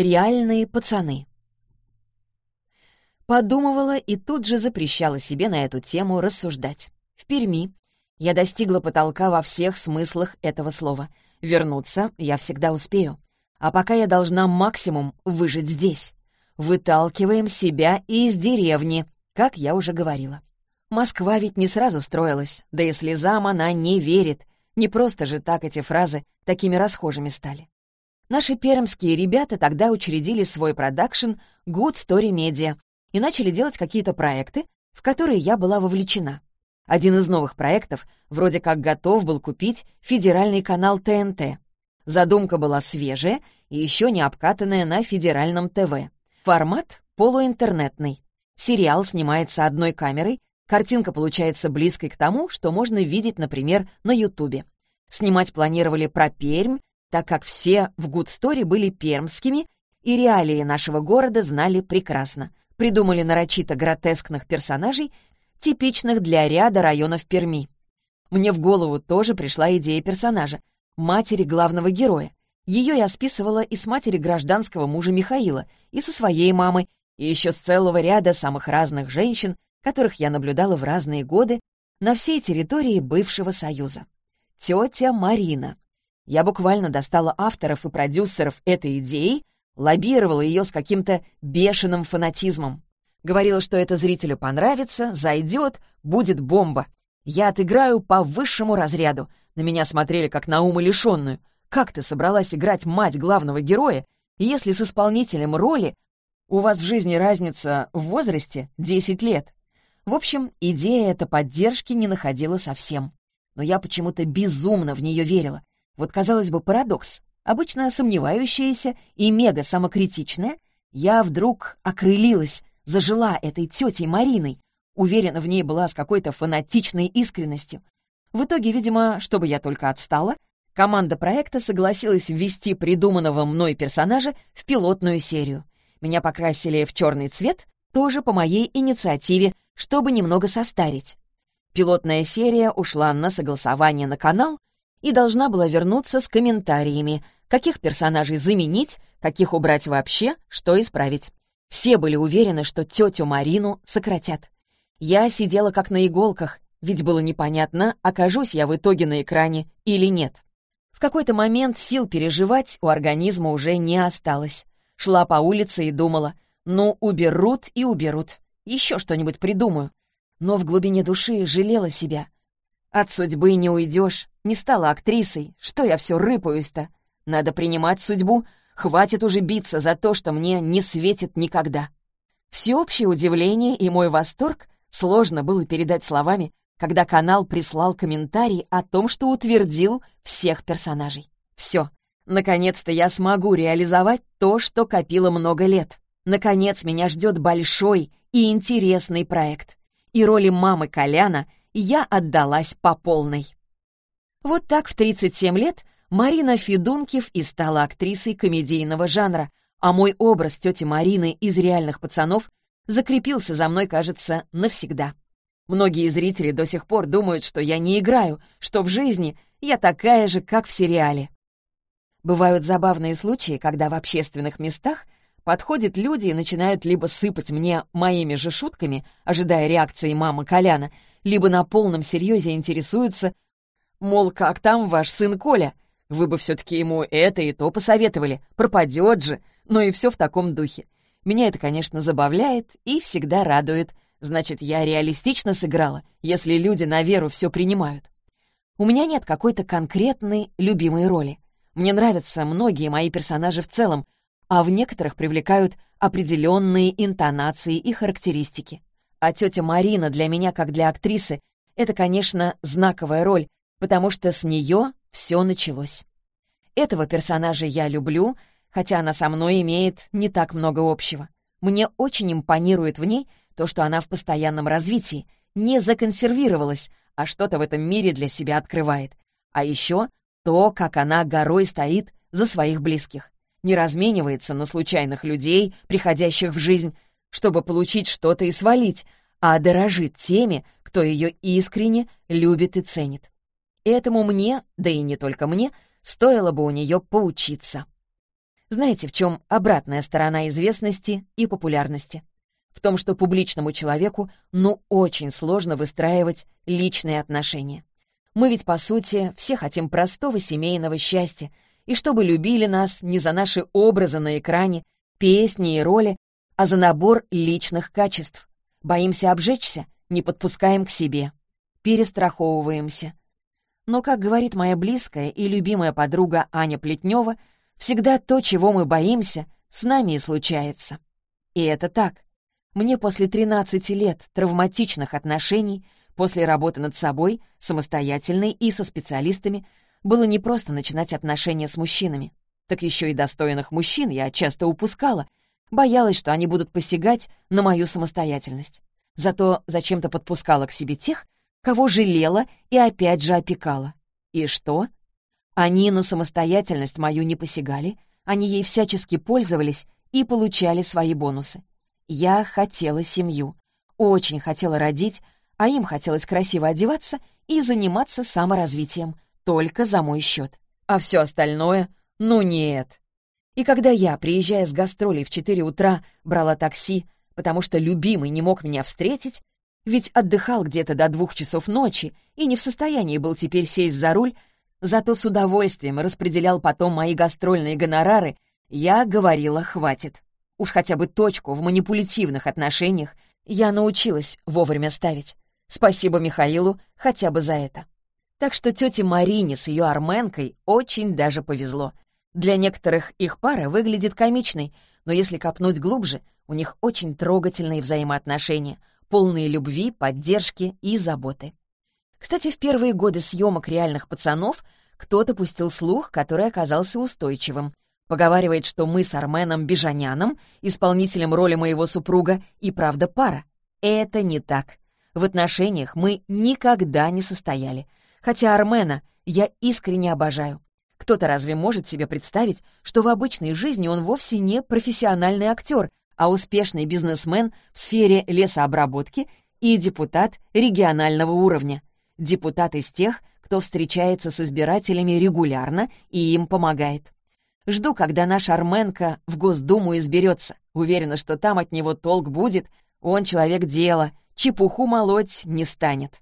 Реальные пацаны. Подумывала и тут же запрещала себе на эту тему рассуждать. В Перми я достигла потолка во всех смыслах этого слова. Вернуться я всегда успею. А пока я должна максимум выжить здесь. Выталкиваем себя из деревни, как я уже говорила. Москва ведь не сразу строилась, да и слезам она не верит. Не просто же так эти фразы такими расхожими стали. Наши пермские ребята тогда учредили свой продакшн Good Story Media и начали делать какие-то проекты, в которые я была вовлечена. Один из новых проектов вроде как готов был купить федеральный канал ТНТ. Задумка была свежая и еще не обкатанная на федеральном ТВ. Формат полуинтернетный. Сериал снимается одной камерой, Картинка получается близкой к тому, что можно видеть, например, на Ютубе. Снимать планировали про Пермь, так как все в Story были пермскими, и реалии нашего города знали прекрасно. Придумали нарочито гротескных персонажей, типичных для ряда районов Перми. Мне в голову тоже пришла идея персонажа — матери главного героя. Ее я списывала и с матери гражданского мужа Михаила, и со своей мамой, и еще с целого ряда самых разных женщин, которых я наблюдала в разные годы на всей территории бывшего Союза. Тетя Марина. Я буквально достала авторов и продюсеров этой идеи, лоббировала ее с каким-то бешеным фанатизмом. Говорила, что это зрителю понравится, зайдет, будет бомба. Я отыграю по высшему разряду. На меня смотрели как на умалишенную. Как ты собралась играть мать главного героя, если с исполнителем роли у вас в жизни разница в возрасте 10 лет? В общем, идея эта поддержки не находила совсем. Но я почему-то безумно в нее верила. Вот, казалось бы, парадокс. Обычно сомневающаяся и мега самокритичная, я вдруг окрылилась, зажила этой тетей Мариной, уверена в ней была с какой-то фанатичной искренностью. В итоге, видимо, чтобы я только отстала, команда проекта согласилась ввести придуманного мной персонажа в пилотную серию. Меня покрасили в черный цвет, тоже по моей инициативе, чтобы немного состарить. Пилотная серия ушла на согласование на канал и должна была вернуться с комментариями, каких персонажей заменить, каких убрать вообще, что исправить. Все были уверены, что тетю Марину сократят. Я сидела как на иголках, ведь было непонятно, окажусь я в итоге на экране или нет. В какой-то момент сил переживать у организма уже не осталось. Шла по улице и думала, ну, уберут и уберут еще что-нибудь придумаю. Но в глубине души жалела себя. От судьбы не уйдешь, не стала актрисой, что я все рыпаюсь-то? Надо принимать судьбу, хватит уже биться за то, что мне не светит никогда. Всеобщее удивление и мой восторг сложно было передать словами, когда канал прислал комментарий о том, что утвердил всех персонажей. Все, наконец-то я смогу реализовать то, что копила много лет. Наконец меня ждет большой и интересный проект. И роли мамы Коляна я отдалась по полной. Вот так в 37 лет Марина Федункив и стала актрисой комедийного жанра, а мой образ тети Марины из «Реальных пацанов» закрепился за мной, кажется, навсегда. Многие зрители до сих пор думают, что я не играю, что в жизни я такая же, как в сериале. Бывают забавные случаи, когда в общественных местах — Подходят люди и начинают либо сыпать мне моими же шутками, ожидая реакции мамы Коляна, либо на полном серьезе интересуются, мол, как там ваш сын Коля? Вы бы все-таки ему это и то посоветовали, пропадет же, но и все в таком духе. Меня это, конечно, забавляет и всегда радует. Значит, я реалистично сыграла, если люди на веру все принимают. У меня нет какой-то конкретной любимой роли. Мне нравятся многие мои персонажи в целом, а в некоторых привлекают определенные интонации и характеристики. А тетя Марина для меня, как для актрисы, это, конечно, знаковая роль, потому что с нее все началось. Этого персонажа я люблю, хотя она со мной имеет не так много общего. Мне очень импонирует в ней то, что она в постоянном развитии, не законсервировалась, а что-то в этом мире для себя открывает. А еще то, как она горой стоит за своих близких не разменивается на случайных людей, приходящих в жизнь, чтобы получить что-то и свалить, а дорожит теми, кто ее искренне любит и ценит. Этому мне, да и не только мне, стоило бы у нее поучиться. Знаете, в чем обратная сторона известности и популярности? В том, что публичному человеку ну очень сложно выстраивать личные отношения. Мы ведь, по сути, все хотим простого семейного счастья, и чтобы любили нас не за наши образы на экране, песни и роли, а за набор личных качеств. Боимся обжечься, не подпускаем к себе. Перестраховываемся. Но, как говорит моя близкая и любимая подруга Аня Плетнева, всегда то, чего мы боимся, с нами и случается. И это так. Мне после 13 лет травматичных отношений, после работы над собой, самостоятельной и со специалистами, было непросто начинать отношения с мужчинами. Так еще и достойных мужчин я часто упускала, боялась, что они будут посягать на мою самостоятельность. Зато зачем-то подпускала к себе тех, кого жалела и опять же опекала. И что? Они на самостоятельность мою не посягали, они ей всячески пользовались и получали свои бонусы. Я хотела семью, очень хотела родить, а им хотелось красиво одеваться и заниматься саморазвитием, только за мой счет. А все остальное — ну нет. И когда я, приезжая с гастролей в 4 утра, брала такси, потому что любимый не мог меня встретить, ведь отдыхал где-то до двух часов ночи и не в состоянии был теперь сесть за руль, зато с удовольствием распределял потом мои гастрольные гонорары, я говорила «хватит». Уж хотя бы точку в манипулятивных отношениях я научилась вовремя ставить. Спасибо Михаилу хотя бы за это. Так что тете Марине с ее арменкой очень даже повезло. Для некоторых их пара выглядит комичной, но если копнуть глубже, у них очень трогательные взаимоотношения — полные любви, поддержки и заботы. Кстати, в первые годы съемок «Реальных пацанов» кто-то пустил слух, который оказался устойчивым. Поговаривает, что мы с Арменом Бежаняном, исполнителем роли моего супруга, и правда пара. Это не так. В отношениях мы никогда не состояли. Хотя Армена я искренне обожаю. Кто-то разве может себе представить, что в обычной жизни он вовсе не профессиональный актер, а успешный бизнесмен в сфере лесообработки и депутат регионального уровня. Депутат из тех, кто встречается с избирателями регулярно и им помогает. Жду, когда наш Арменко в Госдуму изберется. Уверена, что там от него толк будет. Он человек дела, чепуху молоть не станет.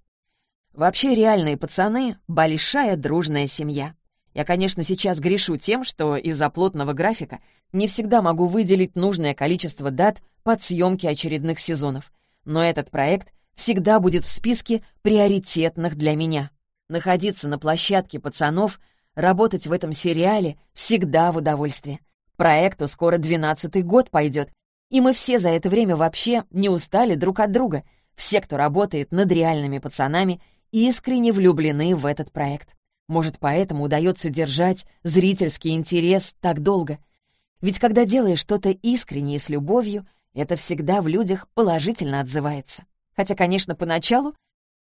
Вообще реальные пацаны — большая дружная семья. Я, конечно, сейчас грешу тем, что из-за плотного графика не всегда могу выделить нужное количество дат под съемки очередных сезонов. Но этот проект всегда будет в списке приоритетных для меня. Находиться на площадке пацанов, работать в этом сериале всегда в удовольствие. Проекту скоро двенадцатый год пойдет, и мы все за это время вообще не устали друг от друга. Все, кто работает над реальными пацанами, искренне влюблены в этот проект. Может, поэтому удается держать зрительский интерес так долго. Ведь когда делаешь что-то искренне и с любовью, это всегда в людях положительно отзывается. Хотя, конечно, поначалу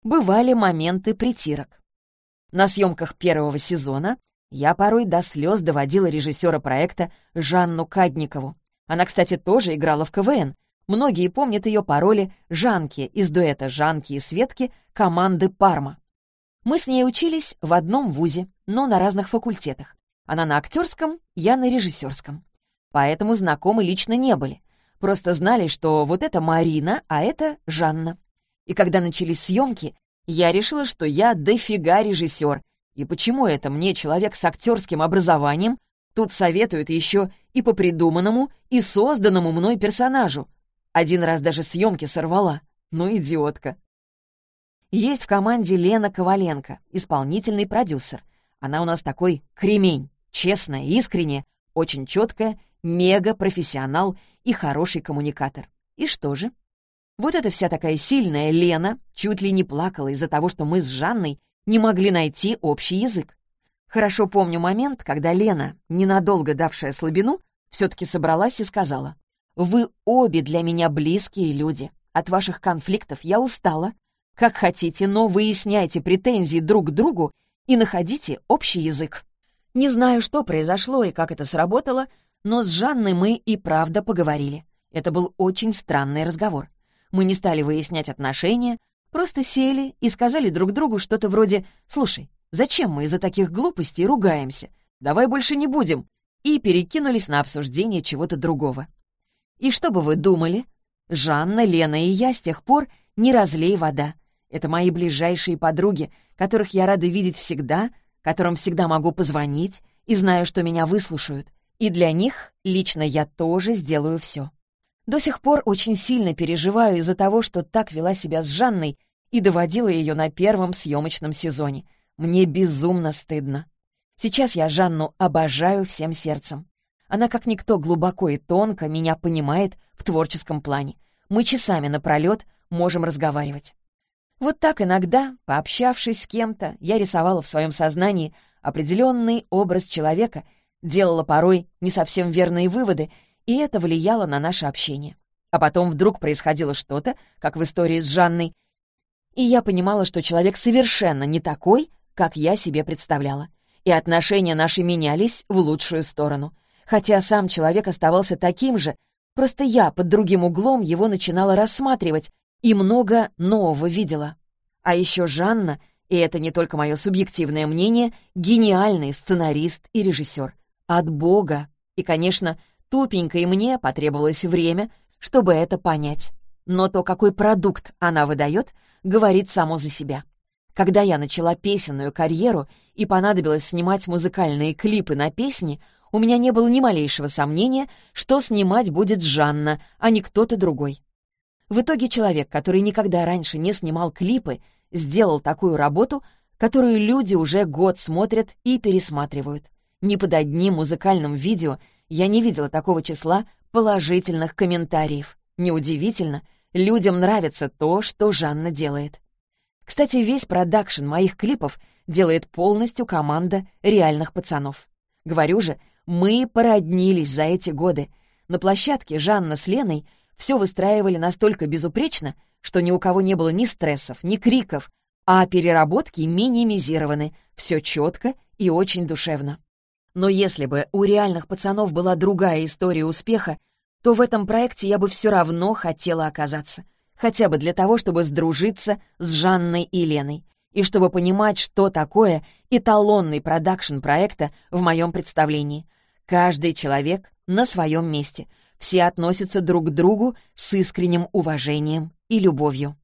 бывали моменты притирок. На съемках первого сезона я порой до слез доводила режиссера проекта Жанну Кадникову. Она, кстати, тоже играла в КВН. Многие помнят ее по роли Жанки из дуэта Жанки и Светки команды «Парма». Мы с ней учились в одном вузе, но на разных факультетах. Она на актерском, я на режиссерском. Поэтому знакомы лично не были. Просто знали, что вот это Марина, а это Жанна. И когда начались съемки, я решила, что я дофига режиссер. И почему это мне, человек с актерским образованием, тут советуют еще и по придуманному, и созданному мной персонажу? Один раз даже съемки сорвала. Ну, идиотка. Есть в команде Лена Коваленко, исполнительный продюсер. Она у нас такой кремень, честная, искренняя, очень четкая, мега-профессионал и хороший коммуникатор. И что же? Вот эта вся такая сильная Лена чуть ли не плакала из-за того, что мы с Жанной не могли найти общий язык. Хорошо помню момент, когда Лена, ненадолго давшая слабину, все-таки собралась и сказала, «Вы обе для меня близкие люди. От ваших конфликтов я устала, как хотите, но выясняйте претензии друг к другу и находите общий язык. Не знаю, что произошло и как это сработало, но с Жанной мы и правда поговорили. Это был очень странный разговор. Мы не стали выяснять отношения, просто сели и сказали друг другу что-то вроде «Слушай, зачем мы из-за таких глупостей ругаемся? Давай больше не будем». и перекинулись на обсуждение чего-то другого. И что бы вы думали? Жанна, Лена и я с тех пор не разлей вода. Это мои ближайшие подруги, которых я рада видеть всегда, которым всегда могу позвонить и знаю, что меня выслушают. И для них лично я тоже сделаю все. До сих пор очень сильно переживаю из-за того, что так вела себя с Жанной и доводила ее на первом съемочном сезоне. Мне безумно стыдно. Сейчас я Жанну обожаю всем сердцем. Она как никто глубоко и тонко меня понимает в творческом плане. Мы часами напролет можем разговаривать. Вот так иногда, пообщавшись с кем-то, я рисовала в своем сознании определенный образ человека, делала порой не совсем верные выводы, и это влияло на наше общение. А потом вдруг происходило что-то, как в истории с Жанной, и я понимала, что человек совершенно не такой, как я себе представляла. И отношения наши менялись в лучшую сторону. Хотя сам человек оставался таким же, просто я под другим углом его начинала рассматривать и много нового видела. А еще Жанна, и это не только мое субъективное мнение, гениальный сценарист и режиссер. От Бога. И, конечно, тупенько и мне потребовалось время, чтобы это понять. Но то, какой продукт она выдает, говорит само за себя. Когда я начала песенную карьеру и понадобилось снимать музыкальные клипы на песни, у меня не было ни малейшего сомнения, что снимать будет Жанна, а не кто-то другой. В итоге человек, который никогда раньше не снимал клипы, сделал такую работу, которую люди уже год смотрят и пересматривают. Ни под одним музыкальным видео я не видела такого числа положительных комментариев. Неудивительно, людям нравится то, что Жанна делает. Кстати, весь продакшн моих клипов делает полностью команда реальных пацанов. Говорю же, мы породнились за эти годы. На площадке Жанна с Леной все выстраивали настолько безупречно, что ни у кого не было ни стрессов, ни криков, а переработки минимизированы, все четко и очень душевно. Но если бы у реальных пацанов была другая история успеха, то в этом проекте я бы все равно хотела оказаться. Хотя бы для того, чтобы сдружиться с Жанной и Леной. И чтобы понимать, что такое эталонный продакшн проекта в моем представлении. Каждый человек на своем месте. Все относятся друг к другу с искренним уважением и любовью.